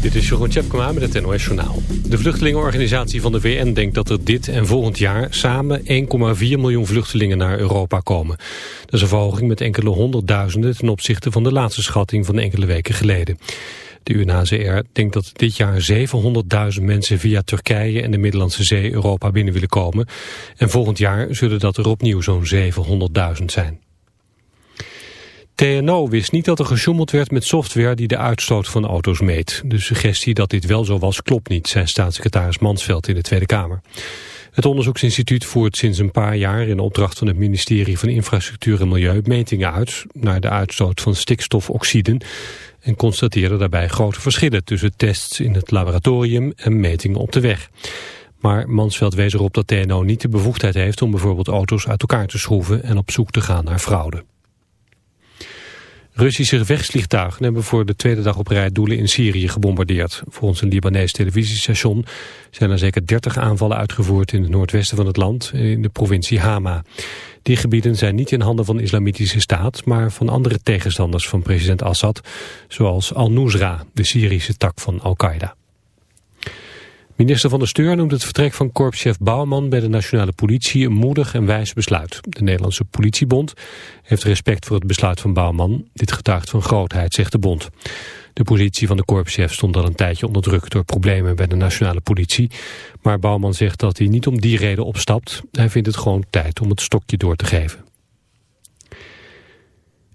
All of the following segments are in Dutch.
Dit is Jeroen Tjepkema met het NOS Journaal. De vluchtelingenorganisatie van de VN denkt dat er dit en volgend jaar samen 1,4 miljoen vluchtelingen naar Europa komen. Dat is een verhoging met enkele honderdduizenden ten opzichte van de laatste schatting van enkele weken geleden. De UNHCR denkt dat dit jaar 700.000 mensen via Turkije en de Middellandse Zee Europa binnen willen komen. En volgend jaar zullen dat er opnieuw zo'n 700.000 zijn. TNO wist niet dat er gesjoemeld werd met software die de uitstoot van auto's meet. De suggestie dat dit wel zo was klopt niet, zei staatssecretaris Mansveld in de Tweede Kamer. Het onderzoeksinstituut voert sinds een paar jaar in opdracht van het ministerie van Infrastructuur en Milieu metingen uit naar de uitstoot van stikstofoxiden en constateerde daarbij grote verschillen tussen tests in het laboratorium en metingen op de weg. Maar Mansveld wees erop dat TNO niet de bevoegdheid heeft om bijvoorbeeld auto's uit elkaar te schroeven en op zoek te gaan naar fraude. Russische gevechtsvliegtuigen hebben voor de tweede dag op rij doelen in Syrië gebombardeerd. Volgens een Libanees televisiestation zijn er zeker 30 aanvallen uitgevoerd in het noordwesten van het land, in de provincie Hama. Die gebieden zijn niet in handen van de islamitische staat, maar van andere tegenstanders van president Assad, zoals Al-Nusra, de Syrische tak van Al-Qaeda. Minister van de Steur noemt het vertrek van korpschef Bouwman bij de nationale politie een moedig en wijs besluit. De Nederlandse politiebond heeft respect voor het besluit van Bouwman. Dit getuigt van grootheid, zegt de bond. De positie van de korpschef stond al een tijdje onder druk door problemen bij de nationale politie. Maar Bouwman zegt dat hij niet om die reden opstapt. Hij vindt het gewoon tijd om het stokje door te geven.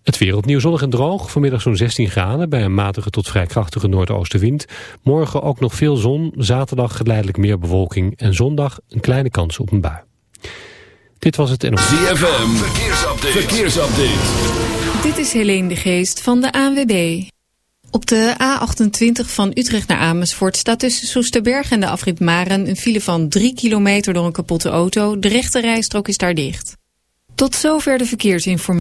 Het weer opnieuw zonnig en droog. Vanmiddag zo'n 16 graden bij een matige tot vrij krachtige noordoostenwind. Morgen ook nog veel zon. Zaterdag geleidelijk meer bewolking. En zondag een kleine kans op een bui. Dit was het en... ZFM, verkeersupdate. verkeersupdate. Dit is Helene de Geest van de ANWB. Op de A28 van Utrecht naar Amersfoort staat tussen Soesterberg en de afrit Maren... een file van 3 kilometer door een kapotte auto. De rechte rijstrook is daar dicht. Tot zover de verkeersinformatie.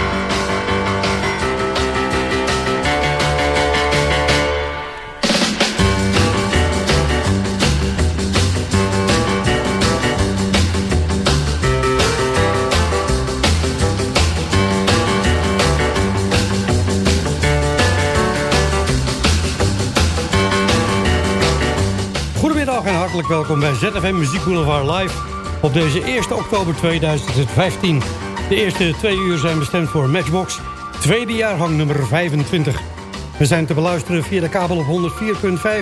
Goedemiddag en hartelijk welkom bij ZFM Muziek Boulevard Live op deze 1 oktober 2015. De eerste twee uur zijn bestemd voor Matchbox, tweede jaargang nummer 25. We zijn te beluisteren via de kabel op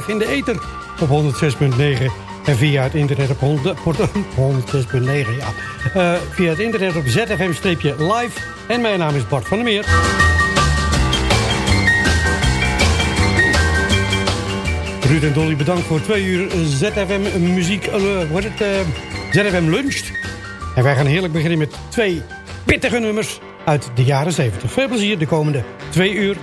104.5 in de ether op 106.9 en via het internet op 100 106.9, ja. Eh, via het internet op ZFM-live en mijn naam is Bart van der Meer. Ruud en Dolly, bedankt voor twee uur ZFM muziek, uh, wat het, eh, ZFM luncht. En wij gaan heerlijk beginnen met twee pittige nummers uit de jaren 70. Veel plezier de komende twee uur.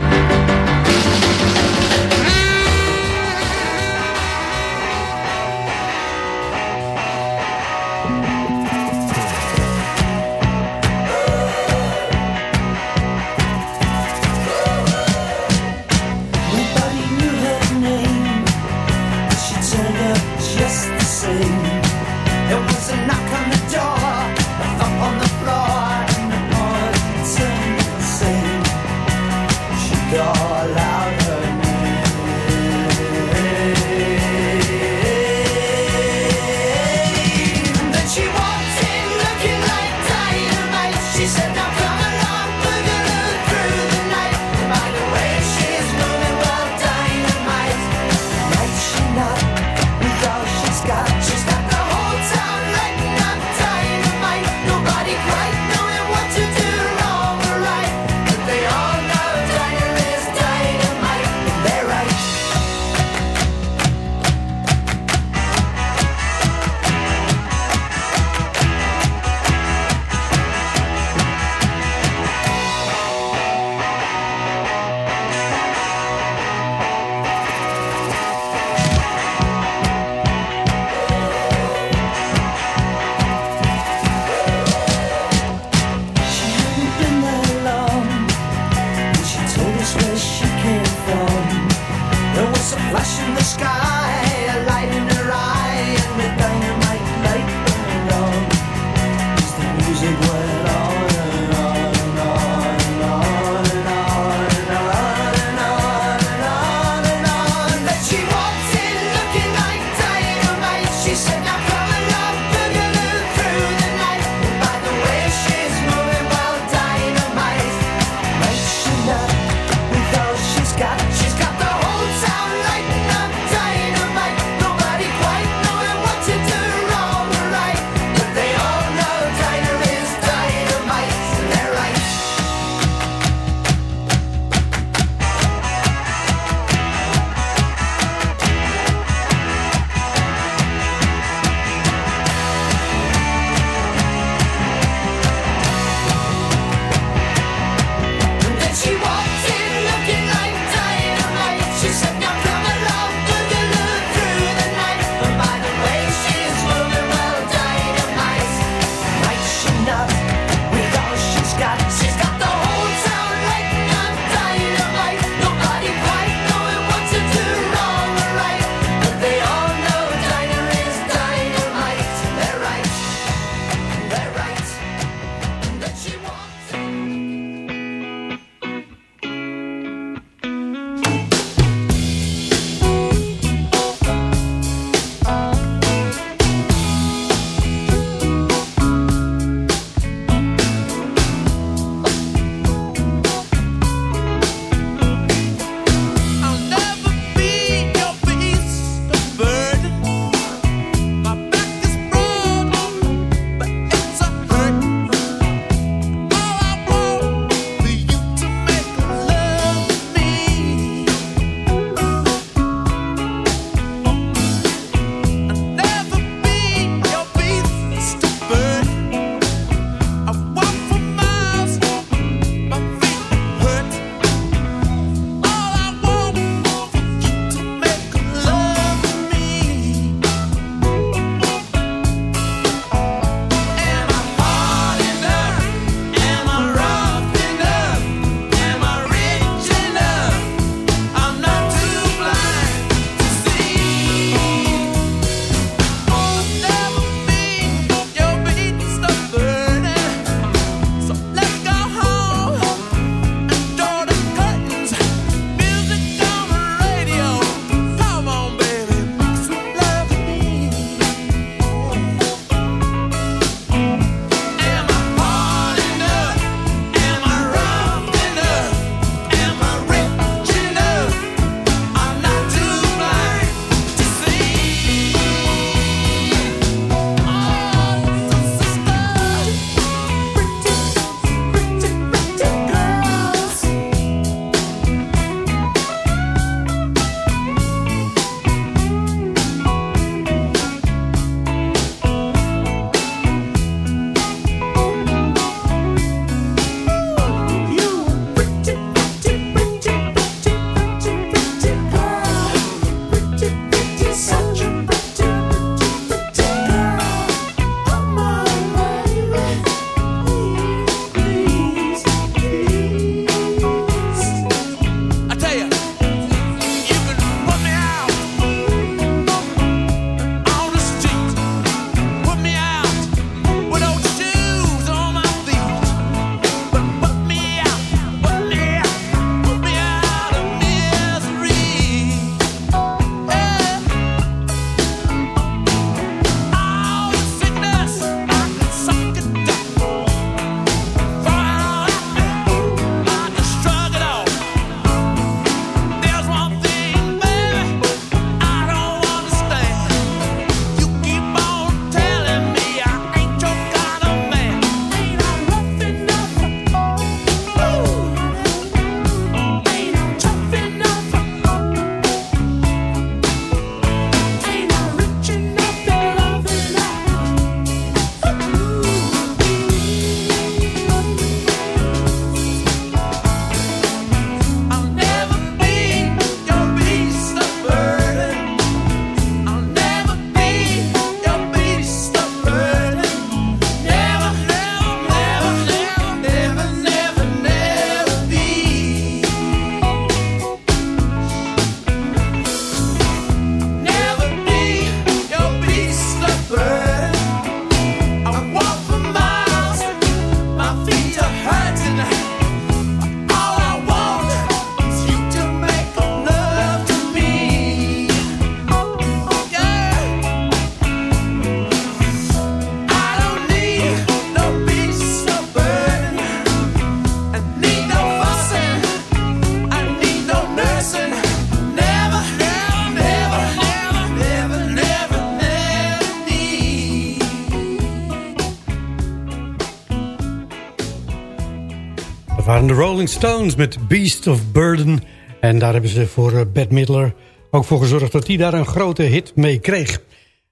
Rolling Stones met Beast of Burden. En daar hebben ze voor uh, Bette Midler ook voor gezorgd dat hij daar een grote hit mee kreeg.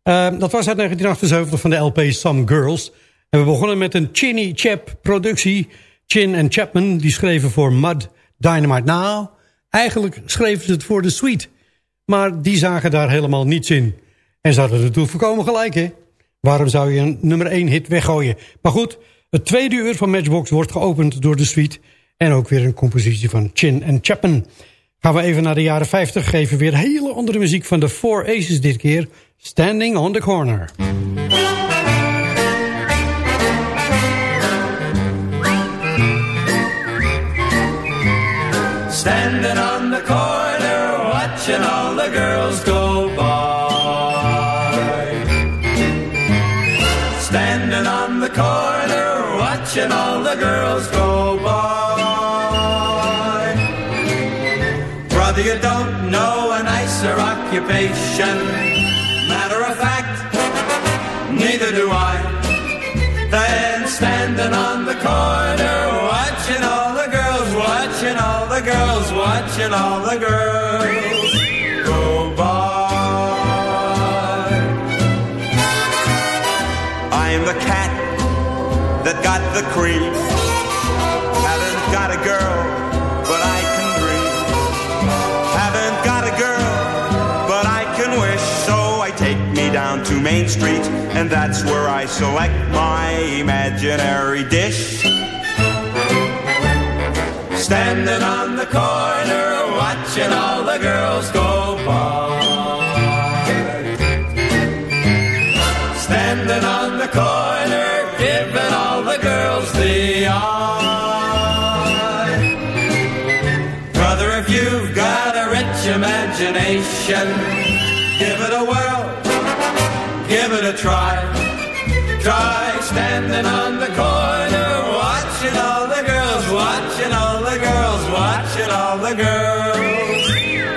Uh, dat was uit 1978 van de LP Some Girls. En we begonnen met een Chinny Chap productie. Chin en Chapman die schreven voor Mud Dynamite Now. Eigenlijk schreven ze het voor de Sweet. Maar die zagen daar helemaal niets in. En ze hadden natuurlijk voorkomen gelijk, hè? Waarom zou je een nummer 1 hit weggooien? Maar goed, het tweede uur van Matchbox wordt geopend door de suite... en ook weer een compositie van Chin en Chapman. Gaan we even naar de jaren 50, geven weer hele andere muziek van de Four Aces dit keer... Standing on the Corner. Standing on occupation. Matter of fact, neither do I. Than standing on the corner, watching all the girls, watching all the girls, watching all the girls go by. I'm the cat that got the cream. Haven't got a girl, to Main Street, and that's where I select my imaginary dish. Standing on the corner, watching all the girls go by. Standing on the corner, giving all the girls the eye. Brother, if you've got a rich imagination, try. Try standing on the corner, watching all the girls, watching all the girls, watching all the girls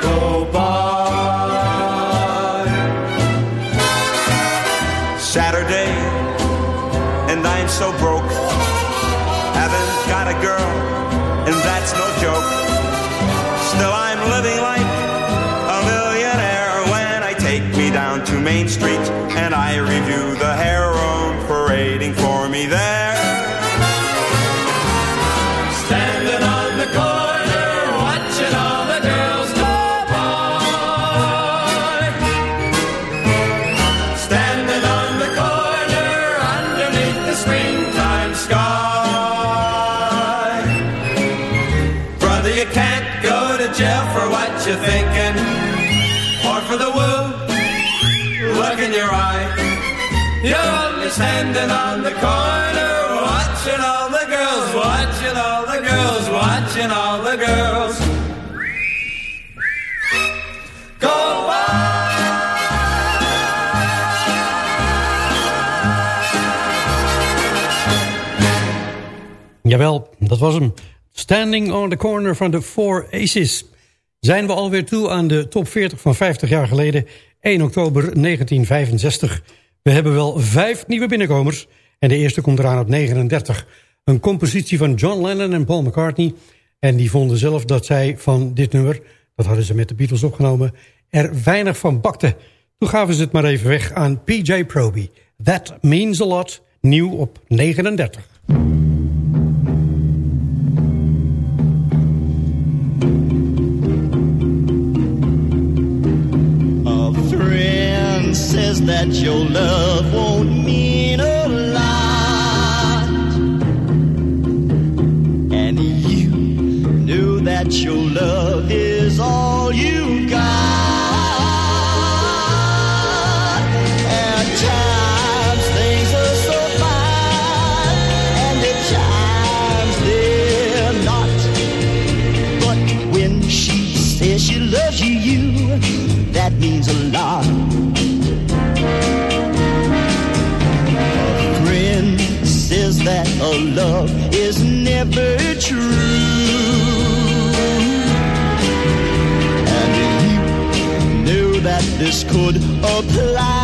go by. Saturday, and I'm so broke. Main Street and I review the heroin standing on the corner, watching all the girls, watching all the girls, watching all the girls. Go Jawel, dat was hem. Standing on the corner van de Four Aces. Zijn we alweer toe aan de top 40 van 50 jaar geleden, 1 oktober 1965. We hebben wel vijf nieuwe binnenkomers en de eerste komt eraan op 39. Een compositie van John Lennon en Paul McCartney. En die vonden zelf dat zij van dit nummer, dat hadden ze met de Beatles opgenomen, er weinig van bakten. Toen gaven ze het maar even weg aan PJ Proby. That Means a Lot, nieuw op 39. That your love won't mean a lot. And you knew that your love is all you a love is never true. And you knew that this could apply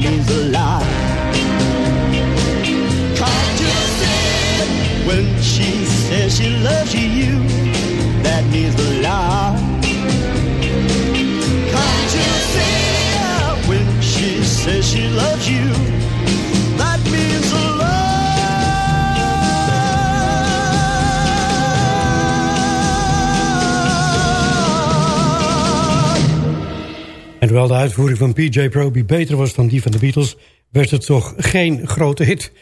means a lot. Can't you see when she says she loves? Hoewel de uitvoering van PJ Proby beter was dan die van de Beatles... werd het toch geen grote hit.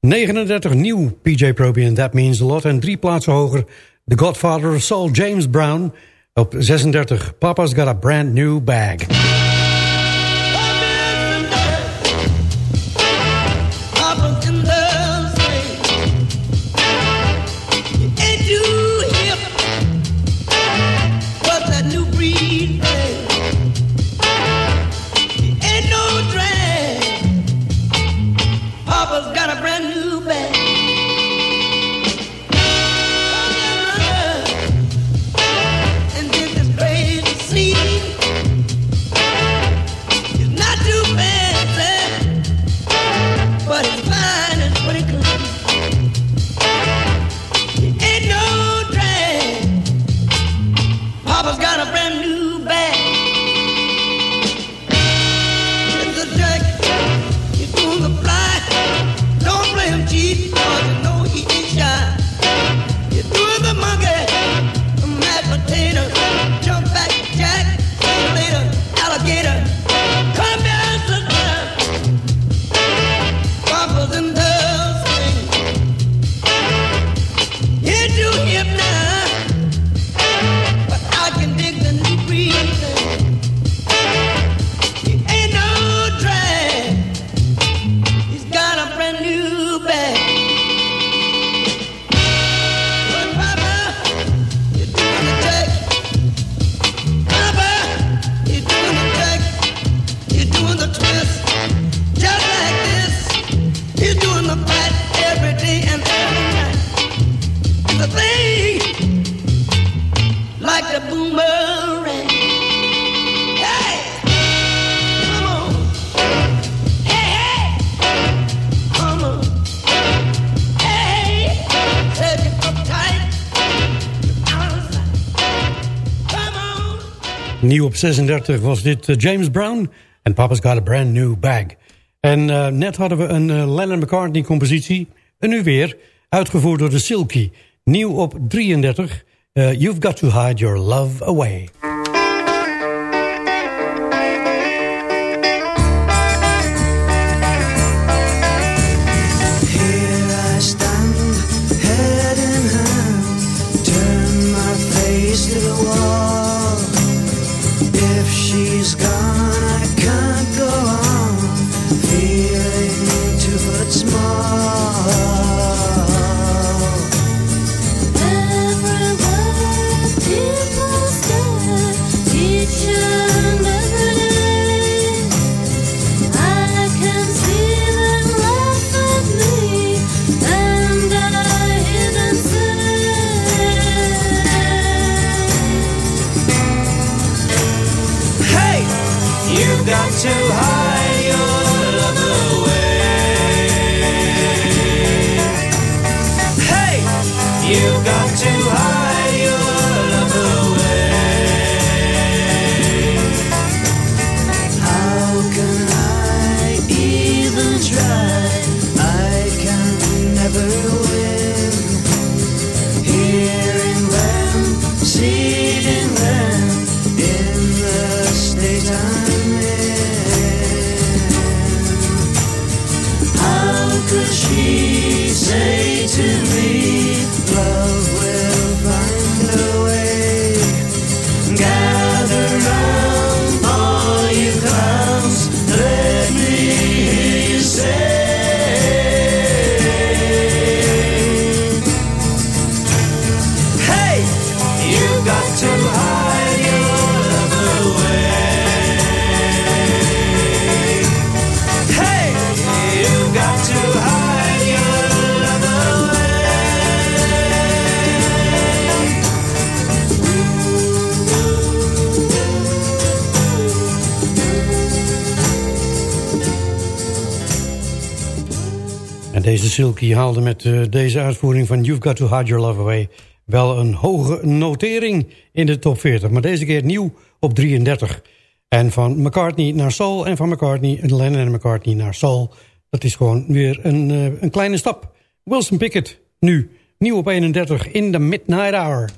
39 nieuw PJ Proby en That Means A Lot... en drie plaatsen hoger The Godfather Saul James Brown... op 36 Papa's Got A Brand New Bag. 36 was dit eh, James Brown en Papa's Got a Brand New Bag. En eh, net hadden we een eh, Lennon McCartney compositie, en nu weer, uitgevoerd door de Silky. Nieuw op 33, You've Got to Hide Your Love Away. Silky haalde met eh, deze uitvoering van You've Got To Hide Your Love Away... wel een hoge notering in de top 40. Maar deze keer nieuw op 33. En van McCartney naar Soul en van McCartney, Lennon en McCartney naar Soul. Dat is gewoon weer een, eh, een kleine stap. Wilson Pickett nu, nieuw op 31 in de Midnight Hour.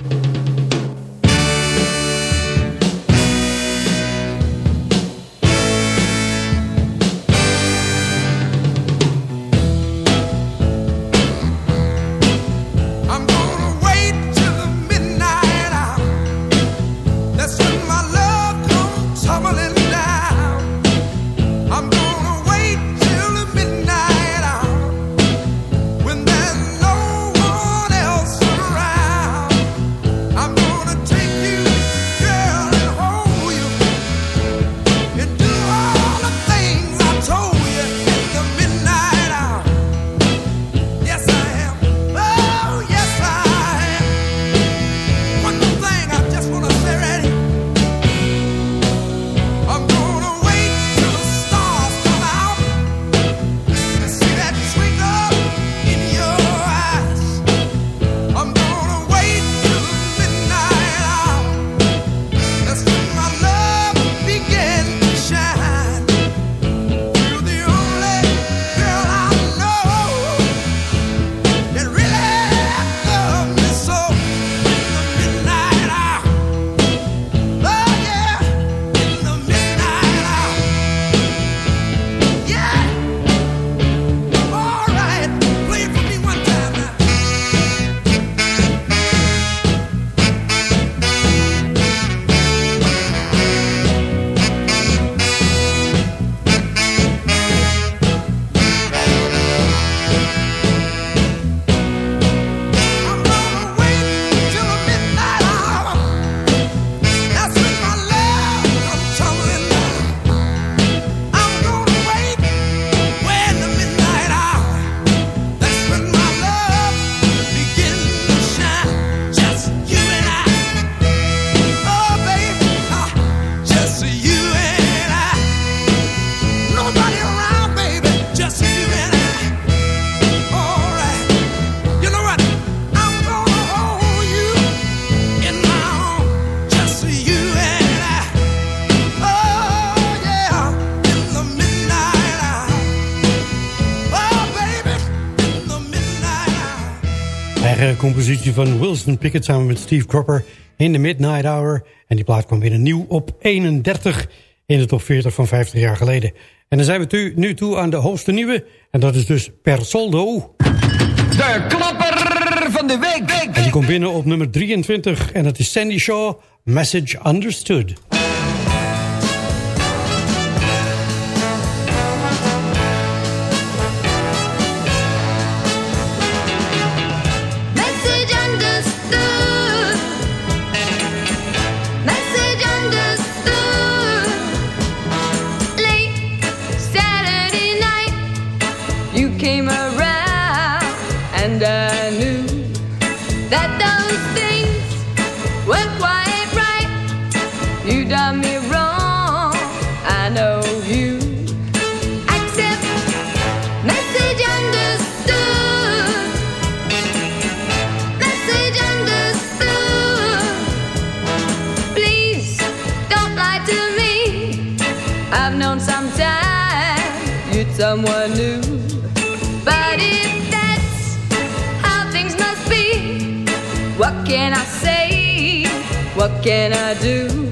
compositie van Wilson Pickett samen met Steve Cropper in de Midnight Hour. En die plaat kwam weer nieuw op 31 in de top 40 van 50 jaar geleden. En dan zijn we nu toe aan de hoogste nieuwe. En dat is dus per soldo. De klapper van de week. En die komt binnen op nummer 23. En dat is Sandy Shaw, Message Understood. I knew that those things. can I do?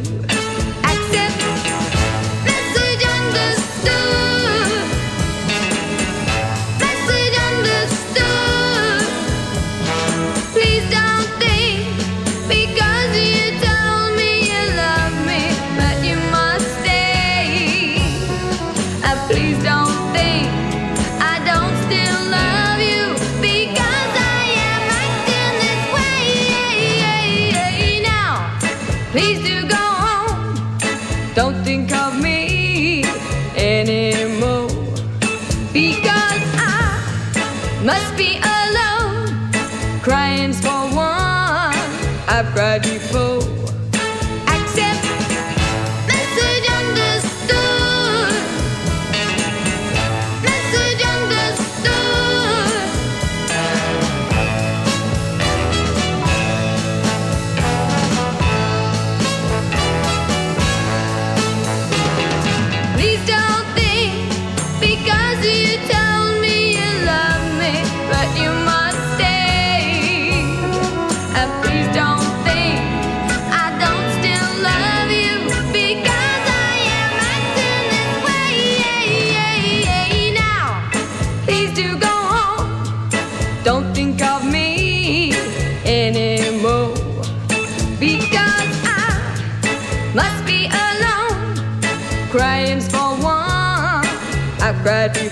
cried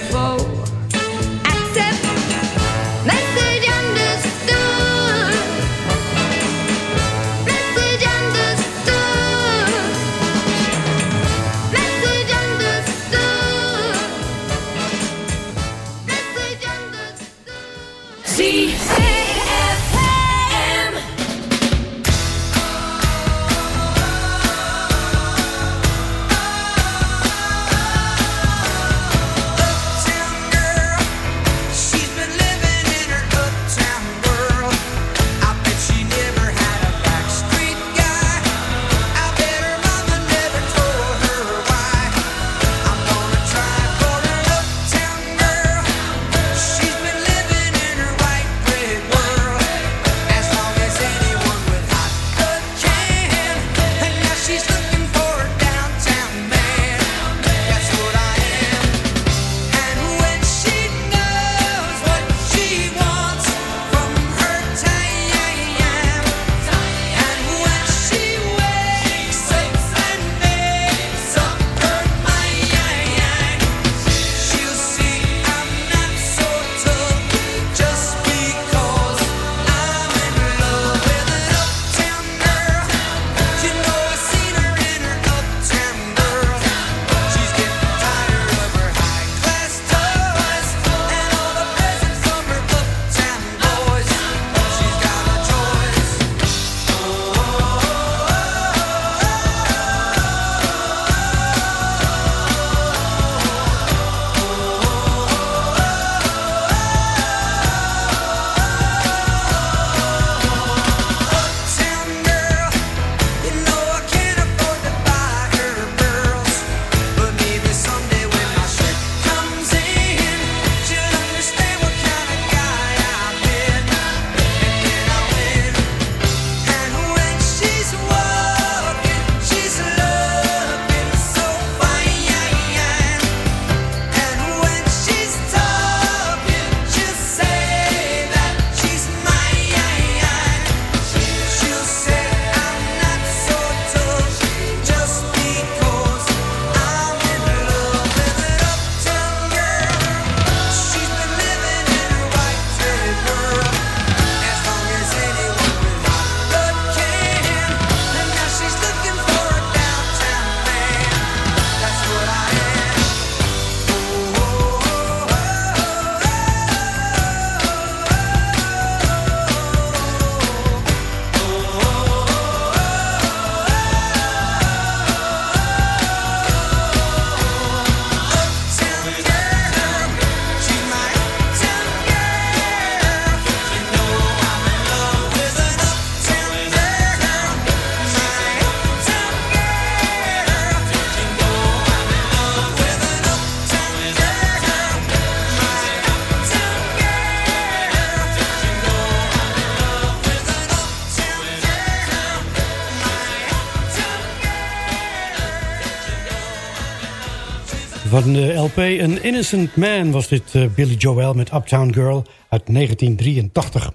Van de LP An Innocent Man was dit eh, Billy Joel met Uptown Girl uit 1983.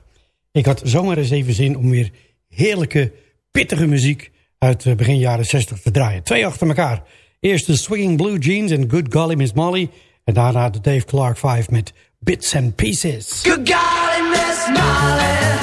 Ik had zomaar eens even zin om weer heerlijke, pittige muziek uit eh, begin jaren 60 te draaien. Twee achter elkaar. Eerst de Swinging Blue Jeans en Good Golly Miss Molly. En daarna de Dave Clark 5 met Bits and Pieces. Good Golly Miss Molly.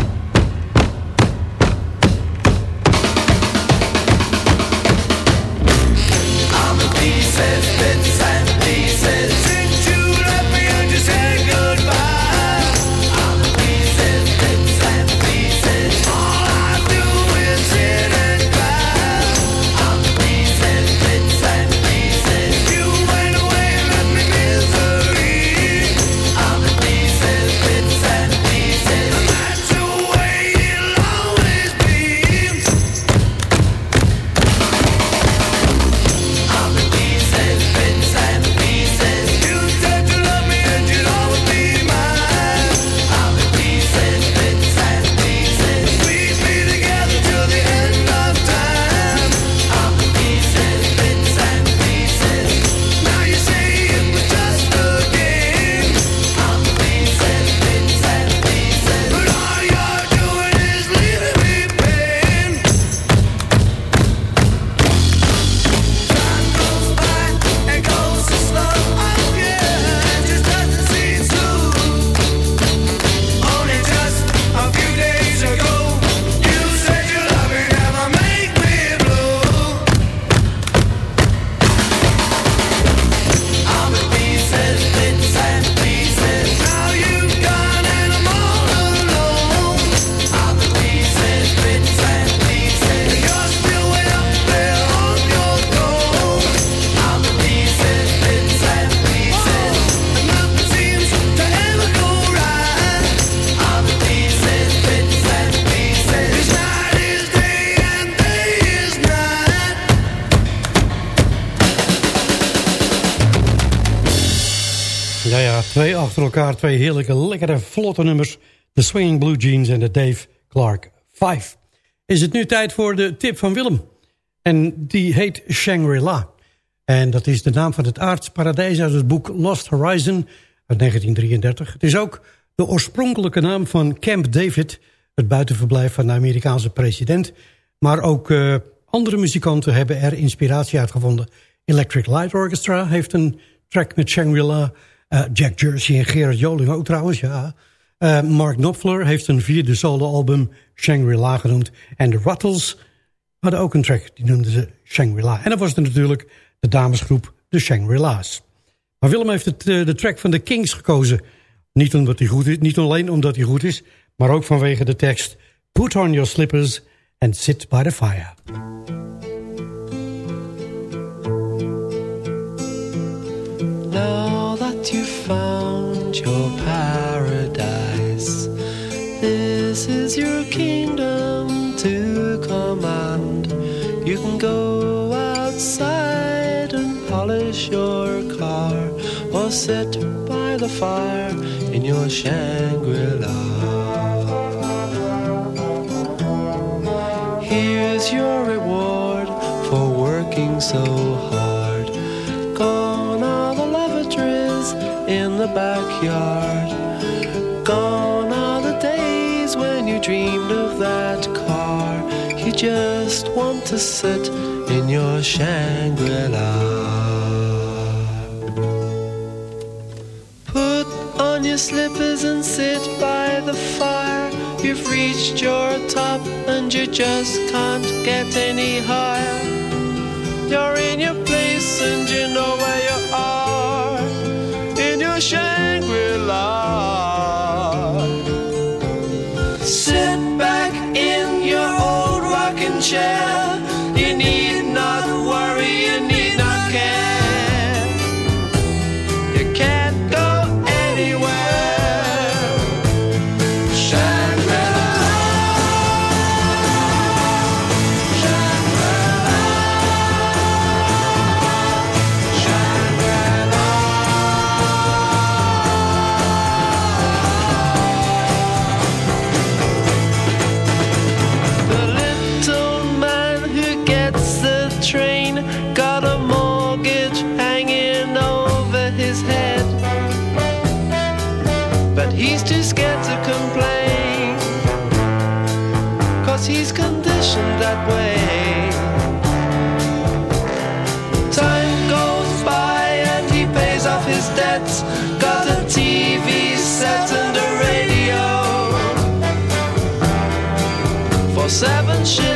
Achter elkaar, twee heerlijke, lekkere, vlotte nummers. De Swinging Blue Jeans en de Dave Clark 5. Is het nu tijd voor de tip van Willem. En die heet Shangri-La. En dat is de naam van het aardsparadijs uit het boek Lost Horizon uit 1933. Het is ook de oorspronkelijke naam van Camp David... het buitenverblijf van de Amerikaanse president. Maar ook eh, andere muzikanten hebben er inspiratie uitgevonden. Electric Light Orchestra heeft een track met Shangri-La... Eh, Jack Jersey en Gerard Joling ook trouwens, ja. Eh, Mark Knopfler heeft een vierde soloalbum Shangri-La genoemd. En de Rattles hadden ook een track, die noemden ze Shangri-La. En dan was er natuurlijk de damesgroep de Shangri-La's. Maar Willem heeft het, eh, de track van de Kings gekozen. Niet, omdat hij goed is, niet alleen omdat hij goed is, maar ook vanwege de tekst... Put on your slippers and sit by the fire. You've found your paradise, this is your kingdom to command. You can go outside and polish your car, or sit by the fire in your Shangri-La. Here's your reward for working so hard. The backyard. Gone are the days when you dreamed of that car. You just want to sit in your Shangri-La. Put on your slippers and sit by the fire. You've reached your top and you just can't get any higher. You're in your place and you know share. seven shades.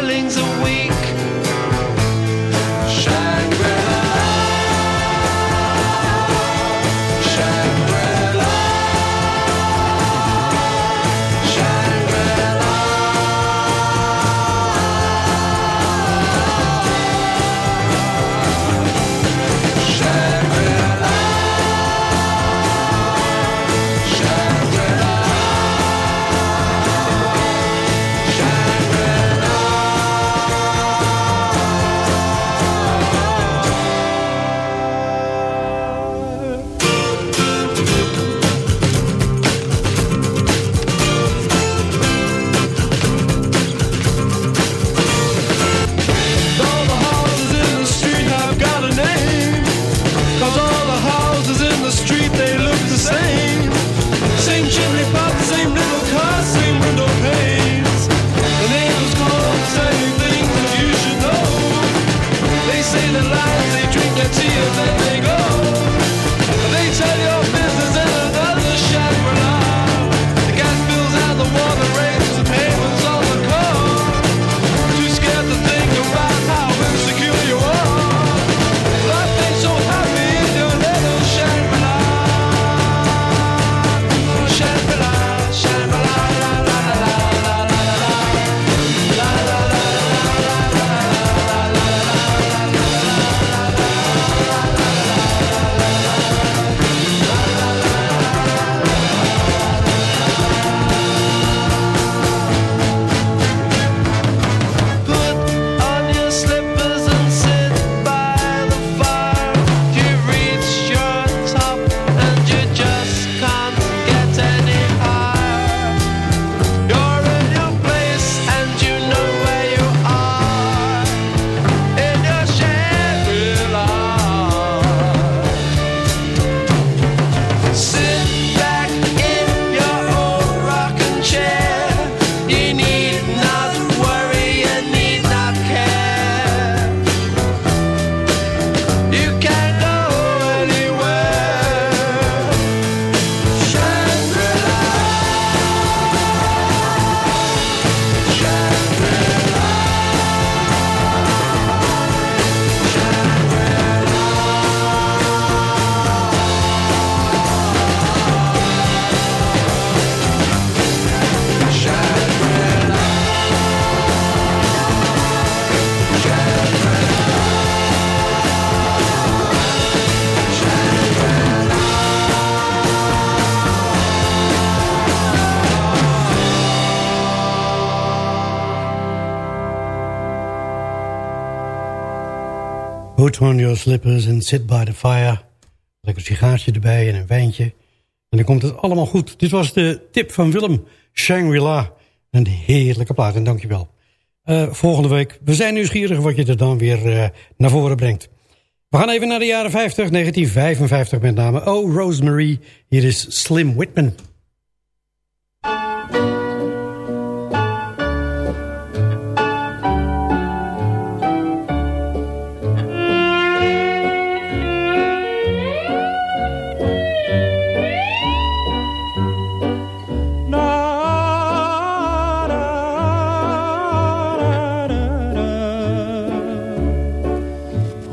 Put on your slippers and sit by the fire. Lekker sigaartje erbij en een wijntje. En dan komt het allemaal goed. Dit was de tip van Willem. Shangri-La. Een heerlijke plaat en dankjewel. Uh, volgende week. We zijn nieuwsgierig wat je er dan weer uh, naar voren brengt. We gaan even naar de jaren 50, 1955 met name. Oh, Rosemary. Hier is Slim Whitman.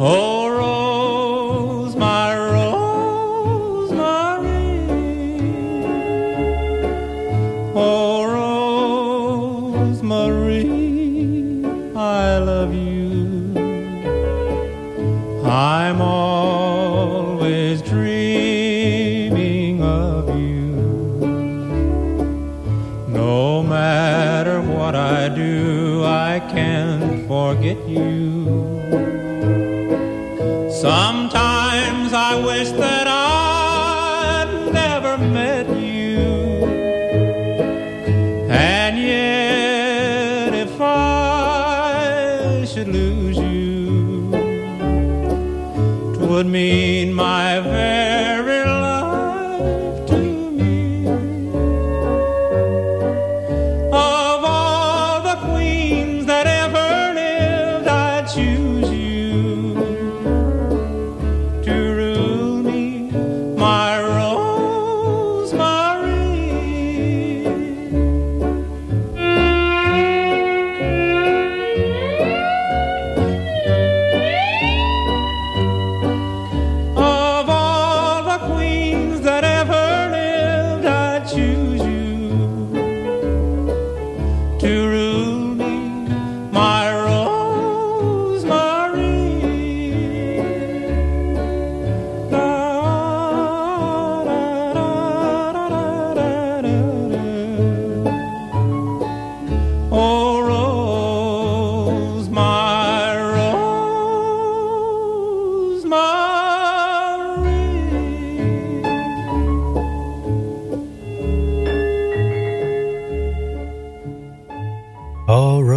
Oh,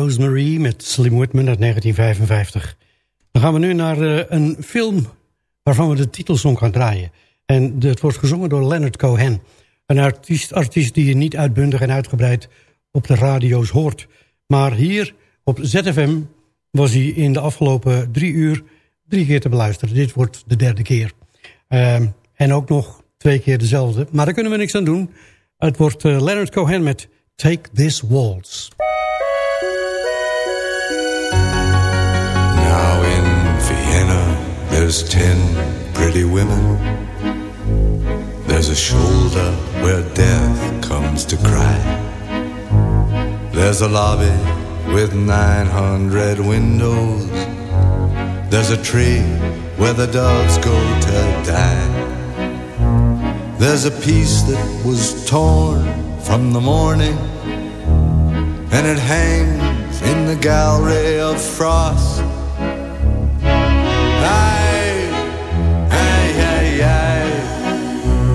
Rosemary met Slim Whitman uit 1955. Dan gaan we nu naar eh, een film waarvan we de titelsong gaan draaien. En het wordt gezongen door Leonard Cohen. Een artiest, artiest die je niet uitbundig en uitgebreid op de radio's hoort. Maar hier op ZFM was hij in de afgelopen drie uur drie keer te beluisteren. Dit wordt de derde keer. Ehm, en ook nog twee keer dezelfde. Maar daar kunnen we niks aan doen. Het wordt eh, Leonard Cohen met Take This Waltz. There's ten pretty women. There's a shoulder where death comes to cry. There's a lobby with 900 windows. There's a tree where the doves go to die. There's a piece that was torn from the morning, and it hangs in the gallery of frost.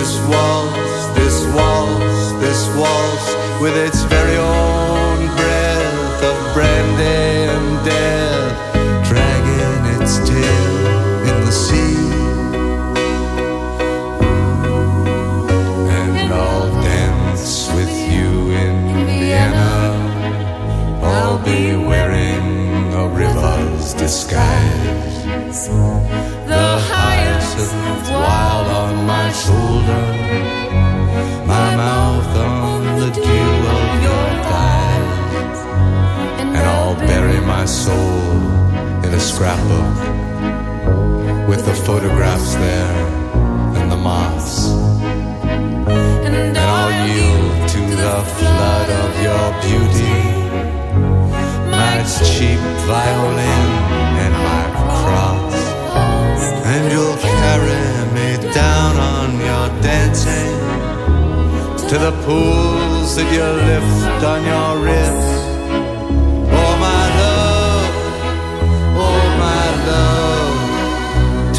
This waltz, this waltz, this waltz, with its very own in a scrapbook with the photographs there and the moths. And I'll yield to the flood of your beauty, my cheap violin and my cross. And you'll carry me down on your dancing to the pools that you lift on your wrist.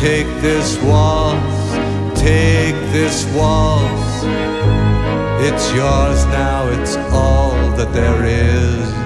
Take this waltz, take this waltz. It's yours now, it's all that there is.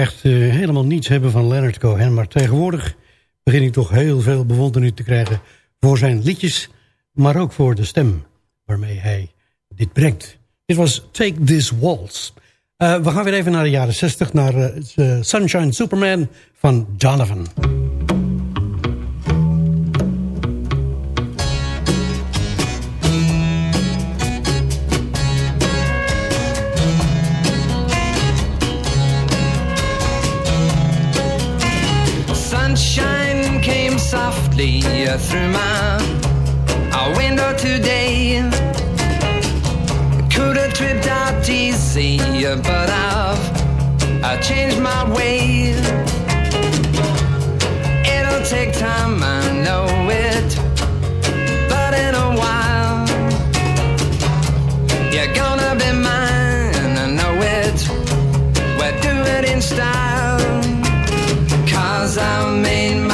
Echt eh, helemaal niets hebben van Leonard Cohen... maar tegenwoordig begin ik toch heel veel bewondering te krijgen... voor zijn liedjes, maar ook voor de stem waarmee hij dit brengt. Dit was Take This Waltz. Eh, we gaan weer even naar de jaren 60, naar eh, Sunshine Superman van Donovan. softly through my window today. Could have tripped out easy, but I've I changed my way. It'll take time, I know it, but in a while you're gonna be mine. I know it. We're do it in style, cause I made my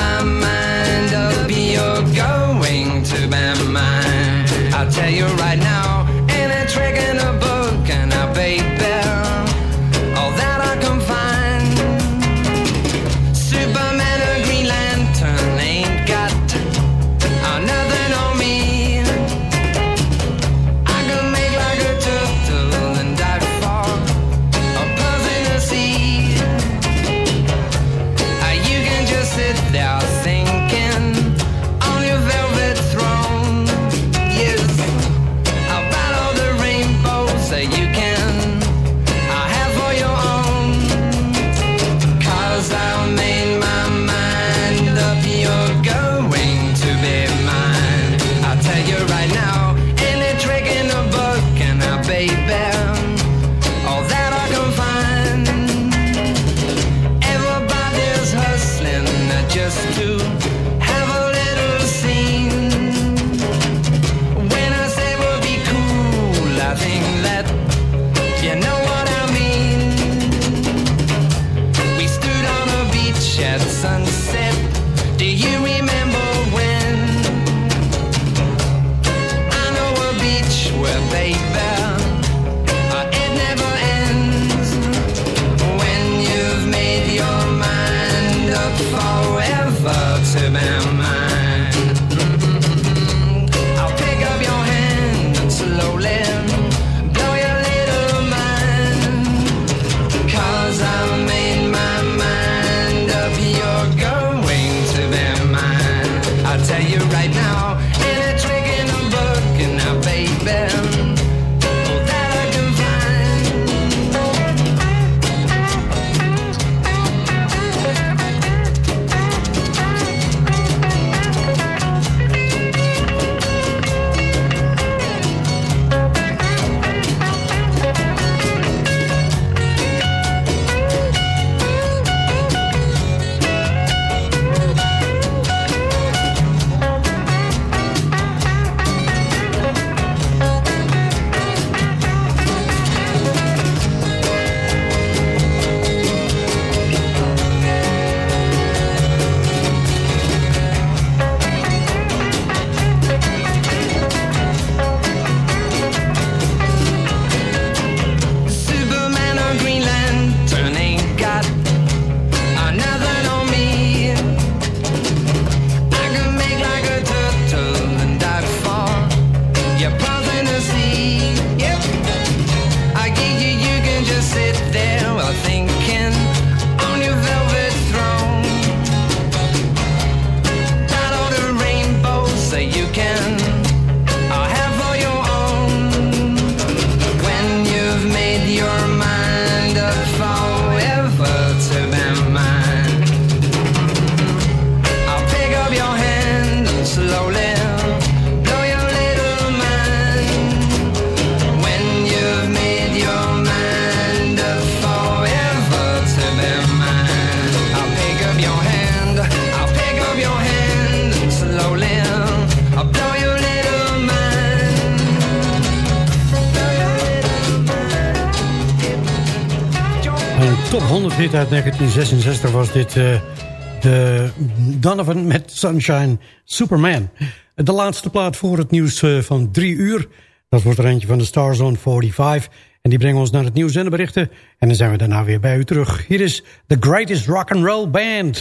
1966 was dit eh, de Donovan met Sunshine Superman. De laatste plaat voor het nieuws eh, van drie uur. Dat wordt er eentje van de Starzone 45. En die brengen ons naar het nieuws en de berichten. En dan zijn we daarna weer bij u terug. Hier is The Greatest Rock and Roll Band.